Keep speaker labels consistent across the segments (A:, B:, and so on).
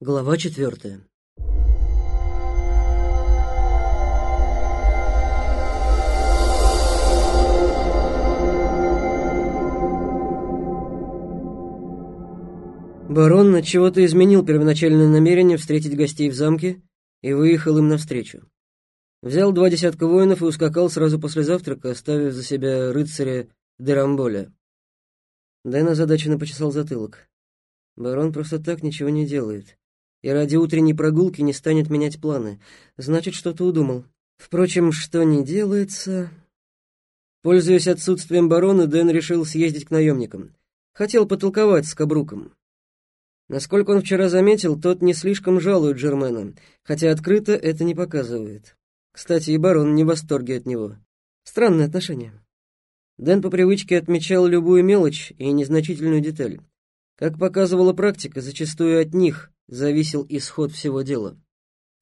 A: Глава четвертая. Барон чего-то изменил первоначальное намерение встретить гостей в замке и выехал им навстречу. Взял два десятка воинов и ускакал сразу после завтрака, оставив за себя рыцаря Дерамболя. Дэн озадаченно почесал затылок. Барон просто так ничего не делает. И ради утренней прогулки не станет менять планы. Значит, что-то удумал. Впрочем, что не делается... Пользуясь отсутствием барона, Дэн решил съездить к наемникам. Хотел потолковать с Кабруком. Насколько он вчера заметил, тот не слишком жалует Джермена, хотя открыто это не показывает. Кстати, и барон не в восторге от него. Странные отношения. Дэн по привычке отмечал любую мелочь и незначительную деталь. Как показывала практика, зачастую от них зависел исход всего дела.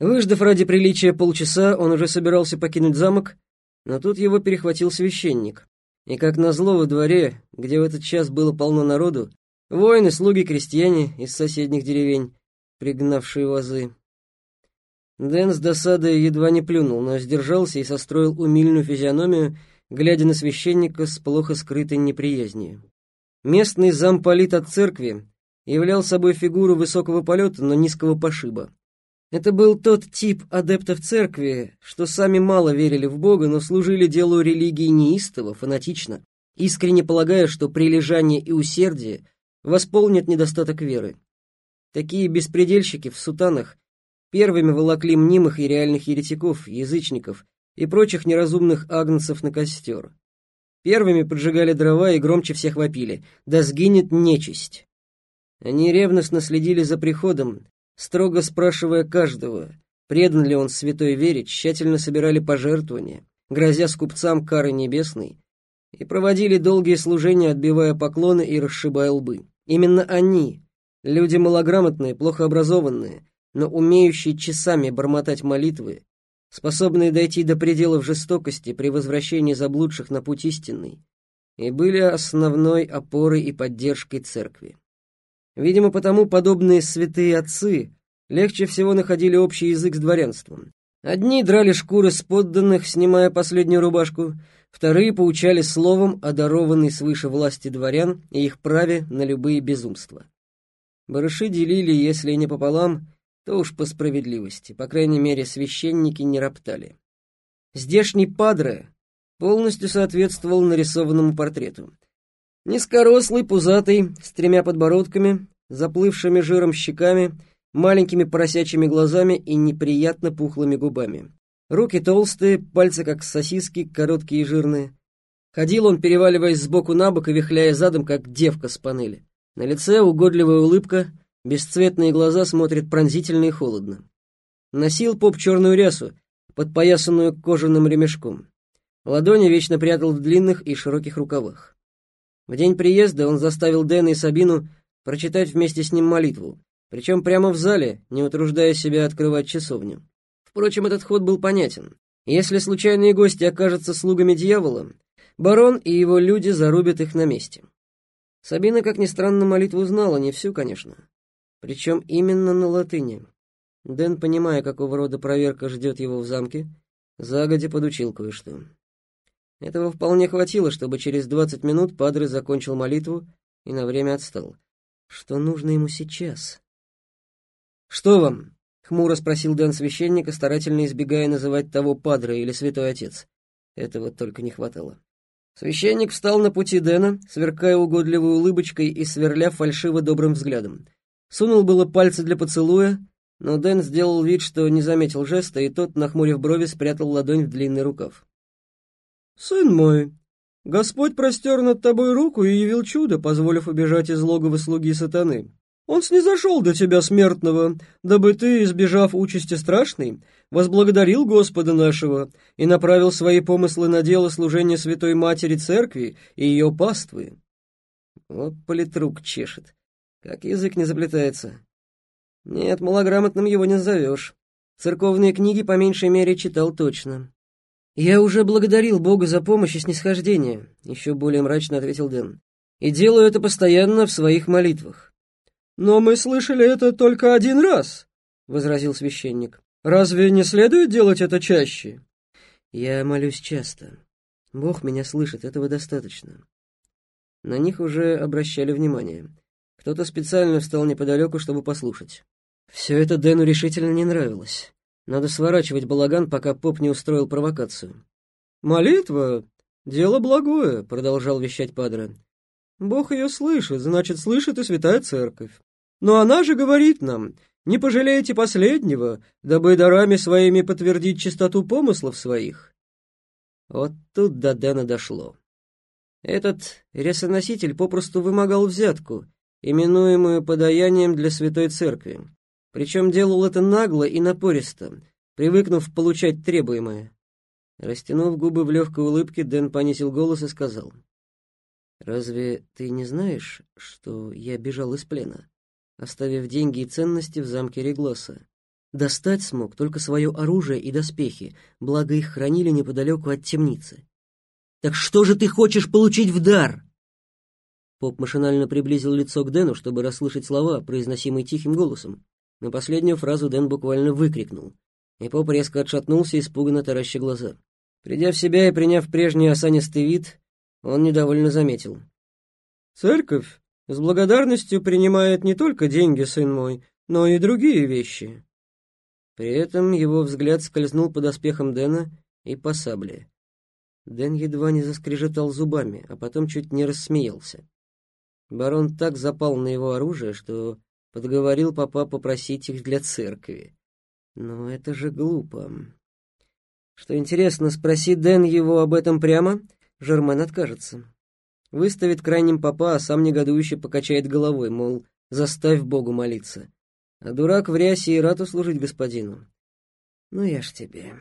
A: Выждав ради приличия полчаса, он уже собирался покинуть замок, но тут его перехватил священник. И как назло во дворе, где в этот час было полно народу, воины, слуги, крестьяне из соседних деревень, пригнавшие вазы. Дэн с досадой едва не плюнул, но сдержался и состроил умильную физиономию, глядя на священника с плохо скрытой неприязнью. Местный замполит от церкви являл собой фигуру высокого полета, но низкого пошиба. Это был тот тип адептов церкви, что сами мало верили в Бога, но служили делу религии неистово, фанатично, искренне полагая, что прилежание и усердие восполнят недостаток веры. Такие беспредельщики в сутанах первыми волокли мнимых и реальных еретиков, язычников и прочих неразумных агнцев на костер. Первыми поджигали дрова и громче всех вопили «Да сгинет нечисть!». Они ревностно следили за приходом, строго спрашивая каждого, предан ли он святой вере, тщательно собирали пожертвования, грозя скупцам кары небесной, и проводили долгие служения, отбивая поклоны и расшибая лбы. Именно они, люди малограмотные, плохо образованные, но умеющие часами бормотать молитвы, способные дойти до пределов жестокости при возвращении заблудших на путь истинный, и были основной опорой и поддержкой церкви. Видимо, потому подобные святые отцы легче всего находили общий язык с дворянством. Одни драли шкуры с подданных, снимая последнюю рубашку, вторые поучали словом о дарованной свыше власти дворян и их праве на любые безумства. Барыши делили, если не пополам, то уж по справедливости, по крайней мере, священники не роптали. Здешний падре полностью соответствовал нарисованному портрету. Низкорослый, пузатый, с тремя подбородками, заплывшими жиром щеками, маленькими поросячьими глазами и неприятно пухлыми губами. Руки толстые, пальцы как сосиски, короткие и жирные. Ходил он, переваливаясь сбоку на бок и вихляя задом, как девка с панели. На лице угодливая улыбка — Бесцветные глаза смотрят пронзительно и холодно. Носил поп черную рясу, подпоясанную кожаным ремешком. Ладони вечно прятал в длинных и широких рукавах. В день приезда он заставил Дэна и Сабину прочитать вместе с ним молитву, причем прямо в зале, не утруждая себя открывать часовню. Впрочем, этот ход был понятен. Если случайные гости окажутся слугами дьявола, барон и его люди зарубят их на месте. Сабина, как ни странно, молитву знала, не всю, конечно. Причем именно на латыни. Дэн, понимая, какого рода проверка ждет его в замке, загодя подучил кое-что. Этого вполне хватило, чтобы через двадцать минут Падре закончил молитву и на время отстал. Что нужно ему сейчас? «Что вам?» — хмуро спросил Дэн священника, старательно избегая называть того Падре или Святой Отец. Этого только не хватало. Священник встал на пути Дэна, сверкая угодливой улыбочкой и сверля фальшиво добрым взглядом. Сунул было пальцы для поцелуя, но Дэн сделал вид, что не заметил жеста, и тот, нахмурив брови, спрятал ладонь в длинный рукав. «Сын мой, Господь простер над тобой руку и явил чудо, позволив убежать из логова слуги сатаны. Он снизошел до тебя, смертного, дабы ты, избежав участи страшной, возблагодарил Господа нашего и направил свои помыслы на дело служения Святой Матери Церкви и ее паствы». Вот политрук чешет. Как язык не заплетается. Нет, малограмотным его не назовешь. Церковные книги по меньшей мере читал точно. «Я уже благодарил Бога за помощь и снисхождение», — еще более мрачно ответил Дэн. «И делаю это постоянно в своих молитвах. «Но мы слышали это только один раз», — возразил священник. «Разве не следует делать это чаще?» «Я молюсь часто. Бог меня слышит, этого достаточно». На них уже обращали внимание. Кто-то специально встал неподалеку, чтобы послушать. Все это Дэну решительно не нравилось. Надо сворачивать балаган, пока поп не устроил провокацию. «Молитва — дело благое», — продолжал вещать Падре. «Бог ее слышит, значит, слышит и Святая Церковь. Но она же говорит нам, не пожалейте последнего, дабы дарами своими подтвердить чистоту помыслов своих». Вот тут до Дэна дошло. Этот ресоноситель попросту вымогал взятку, именуемую подаянием для Святой Церкви. Причем делал это нагло и напористо, привыкнув получать требуемое. Растянув губы в легкой улыбке, Дэн понизил голос и сказал. «Разве ты не знаешь, что я бежал из плена, оставив деньги и ценности в замке Реглоса? Достать смог только свое оружие и доспехи, благо их хранили неподалеку от темницы. Так что же ты хочешь получить в дар?» Поп машинально приблизил лицо к Дэну, чтобы расслышать слова, произносимые тихим голосом. На последнюю фразу Дэн буквально выкрикнул, и поп резко отшатнулся, испуганно тараща глаза. Придя в себя и приняв прежний осанистый вид, он недовольно заметил. «Церковь с благодарностью принимает не только деньги, сын мой, но и другие вещи». При этом его взгляд скользнул по доспехам Дэна и по сабле. Дэн едва не заскрежетал зубами, а потом чуть не рассмеялся. Барон так запал на его оружие, что Подговорил папа попросить их для церкви. Но это же глупо. Что интересно, спроси Дэн его об этом прямо, Жермен откажется. Выставит крайним папа, а сам негодующе покачает головой, мол, заставь Богу молиться. А дурак в рясе и рад услужить господину. Ну я ж тебе.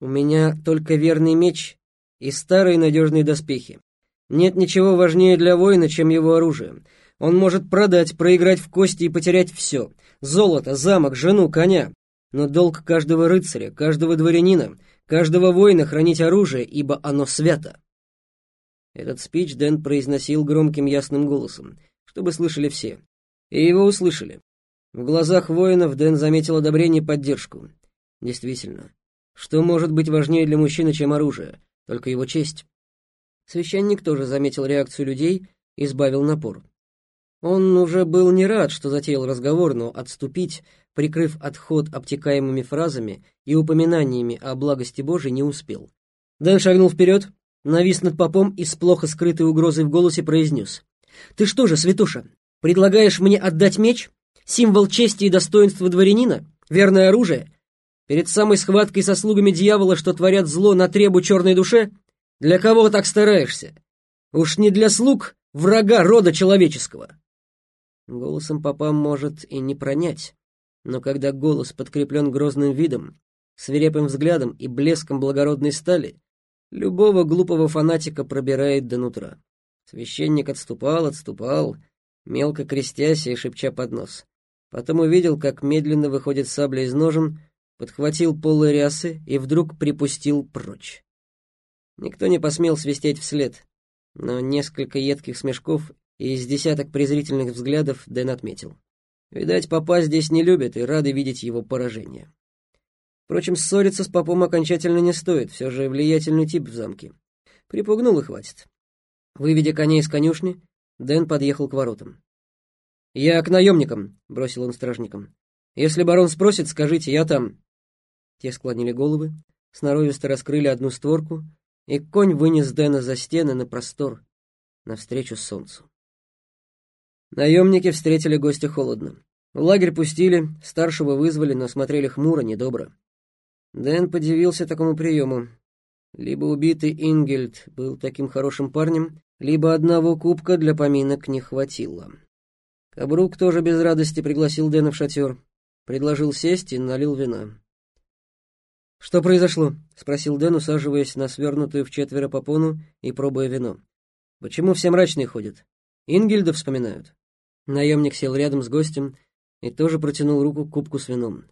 A: У меня только верный меч и старые надежные доспехи. Нет ничего важнее для воина, чем его оружие. Он может продать, проиграть в кости и потерять все. Золото, замок, жену, коня. Но долг каждого рыцаря, каждого дворянина, каждого воина хранить оружие, ибо оно свято. Этот спич Дэн произносил громким ясным голосом, чтобы слышали все. И его услышали. В глазах воинов Дэн заметил одобрение и поддержку. Действительно, что может быть важнее для мужчины, чем оружие? Только его честь. Священник тоже заметил реакцию людей и сбавил напор. Он уже был не рад, что затеял разговор, но отступить, прикрыв отход обтекаемыми фразами и упоминаниями о благости Божией, не успел. Дэн шагнул вперед, навис над попом и с плохо скрытой угрозой в голосе произнес. «Ты что же, святуша, предлагаешь мне отдать меч? Символ чести и достоинства дворянина? Верное оружие? Перед самой схваткой со слугами дьявола, что творят зло на требу черной душе? Для кого так стараешься? Уж не для слуг врага рода человеческого». Голосом папа может и не пронять, но когда голос подкреплен грозным видом, свирепым взглядом и блеском благородной стали, любого глупого фанатика пробирает до нутра. Священник отступал, отступал, мелко крестясь и шепча под нос. Потом увидел, как медленно выходит сабля из ножен, подхватил полы рясы и вдруг припустил прочь. Никто не посмел свистеть вслед, но несколько едких смешков из десяток презрительных взглядов Дэн отметил. Видать, папа здесь не любит и рады видеть его поражение. Впрочем, ссориться с попом окончательно не стоит, все же влиятельный тип в замке. Припугнул и хватит. Выведя коней из конюшни, Дэн подъехал к воротам. «Я к наемникам», — бросил он стражникам. «Если барон спросит, скажите, я там». Те склонили головы, сноровисто раскрыли одну створку, и конь вынес Дэна за стены на простор, навстречу солнцу. Наемники встретили гостя холодно. В лагерь пустили, старшего вызвали, но смотрели хмуро, недобро. Дэн подивился такому приему. Либо убитый Ингельд был таким хорошим парнем, либо одного кубка для поминок не хватило. Кабрук тоже без радости пригласил Дэна в шатер. Предложил сесть и налил вина. «Что произошло?» — спросил Дэн, усаживаясь на свернутую в четверо попону и пробуя вино. «Почему все мрачные ходят? Ингельда вспоминают?» Наемник сел рядом с гостем и тоже протянул руку к кубку с вином.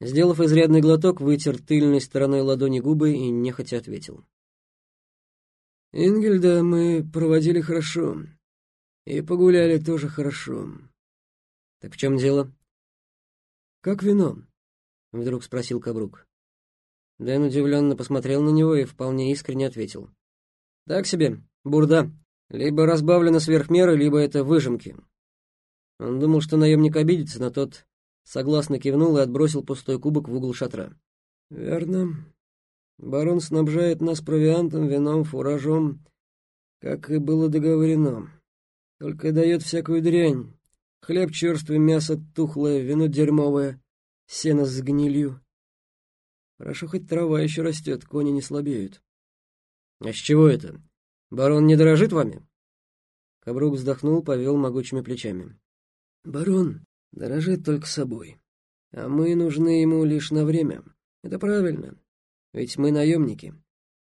A: Сделав изрядный глоток, вытер тыльной стороной ладони губы и нехотя ответил. «Ингельда мы проводили хорошо. И погуляли тоже хорошо. Так в чем дело? Как вино? Вдруг спросил Кабрук. Дэн удивленно посмотрел на него и вполне искренне ответил. Так себе, бурда. Либо разбавлено сверх меры, либо это выжимки. Он думал, что наемник обидится, но тот согласно кивнул и отбросил пустой кубок в угол шатра. «Верно. Барон снабжает нас провиантом, вином, фуражом, как и было договорено. Только дает всякую дрянь. Хлеб черствый, мясо тухлое, вино дерьмовое, сено с гнилью. Хорошо, хоть трава еще растет, кони не слабеют. А с чего это? Барон не дорожит вами? Кабрук вздохнул, повел могучими плечами. Барон дорожит только собой, а мы нужны ему лишь на время. Это правильно, ведь мы наемники.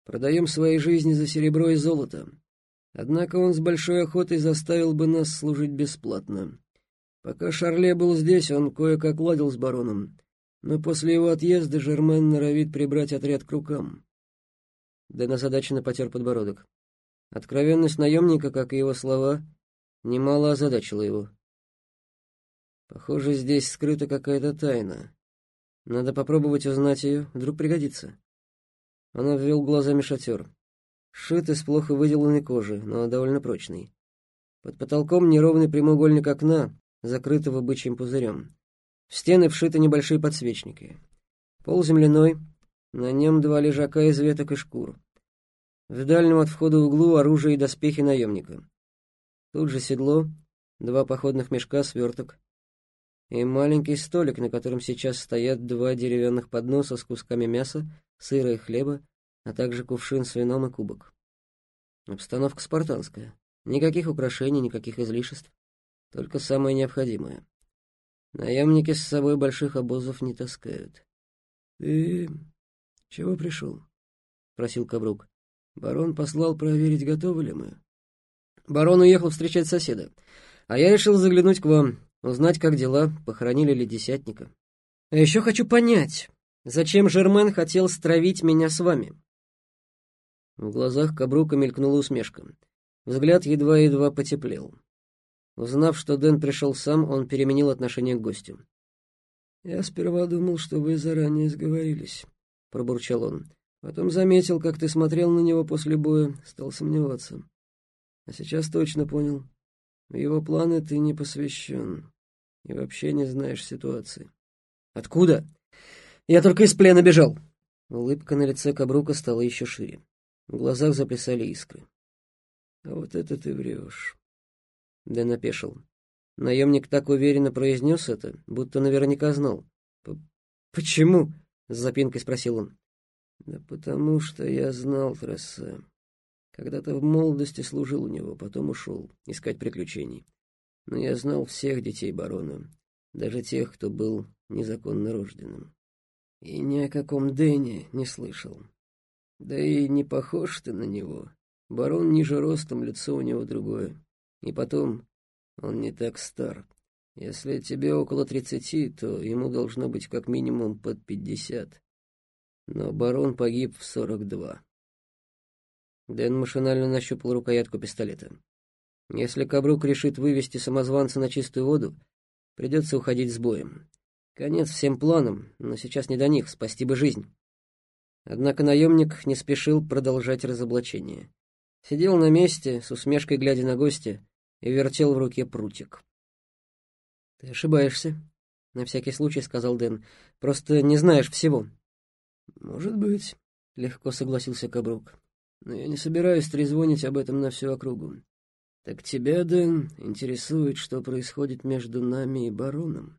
A: Продаем свои жизни за серебро и золото. Однако он с большой охотой заставил бы нас служить бесплатно. Пока Шарле был здесь, он кое-как ладил с бароном, но после его отъезда Жермен норовит прибрать отряд к рукам. Дэн озадаченно потер подбородок. Откровенность наемника, как и его слова, немало озадачила его. Похоже, здесь скрыта какая-то тайна. Надо попробовать узнать ее, вдруг пригодится. Он обвел глазами шатер. Шит из плохо выделанной кожи, но довольно прочный. Под потолком неровный прямоугольник окна, закрытого бычьим пузырем. В стены вшиты небольшие подсвечники. Пол земляной, на нем два лежака из веток и шкур. В дальнем от входа углу оружие и доспехи наемника. Тут же седло, два походных мешка, сверток и маленький столик, на котором сейчас стоят два деревянных подноса с кусками мяса, сыра и хлеба, а также кувшин с вином и кубок. Обстановка спартанская. Никаких украшений, никаких излишеств. Только самое необходимое. Наемники с собой больших обозов не таскают. — Ты чего пришел? — просил Кабрук. — Барон послал проверить, готовы ли мы. Барон уехал встречать соседа, а я решил заглянуть к вам, узнать, как дела, похоронили ли десятника. А еще хочу понять, зачем Жермен хотел стравить меня с вами? В глазах Кабрука мелькнула усмешка. Взгляд едва-едва потеплел. Узнав, что Дэн пришел сам, он переменил отношение к гостю. «Я сперва думал, что вы заранее сговорились», — пробурчал он. «Потом заметил, как ты смотрел на него после боя, стал сомневаться. А сейчас точно понял. В его планы ты не посвящен и вообще не знаешь ситуации». «Откуда? Я только из плена бежал!» Улыбка на лице Кабрука стала еще шире. В глазах заплясали искры. «А вот это ты врешь». Дэн опешил. Наемник так уверенно произнес это, будто наверняка знал. «Почему?» — с запинкой спросил он. «Да потому что я знал Трессе. Когда-то в молодости служил у него, потом ушел искать приключений. Но я знал всех детей барона, даже тех, кто был незаконно рожденным. И ни о каком Дэне не слышал. Да и не похож ты на него. Барон ниже ростом, лицо у него другое. И потом, он не так стар. Если тебе около тридцати, то ему должно быть как минимум под пятьдесят. Но барон погиб в сорок два. Дэн машинально нащупал рукоятку пистолета. Если Кабрук решит вывести самозванца на чистую воду, придется уходить с боем. Конец всем планам, но сейчас не до них, спасти бы жизнь. Однако наемник не спешил продолжать разоблачение. Сидел на месте, с усмешкой глядя на гостя, и вертел в руке прутик. «Ты ошибаешься», — на всякий случай сказал Дэн. «Просто не знаешь всего». «Может быть», — легко согласился Кабрук. «Но я не собираюсь трезвонить об этом на всю округу. Так тебя, Дэн, интересует, что происходит между нами и бароном?»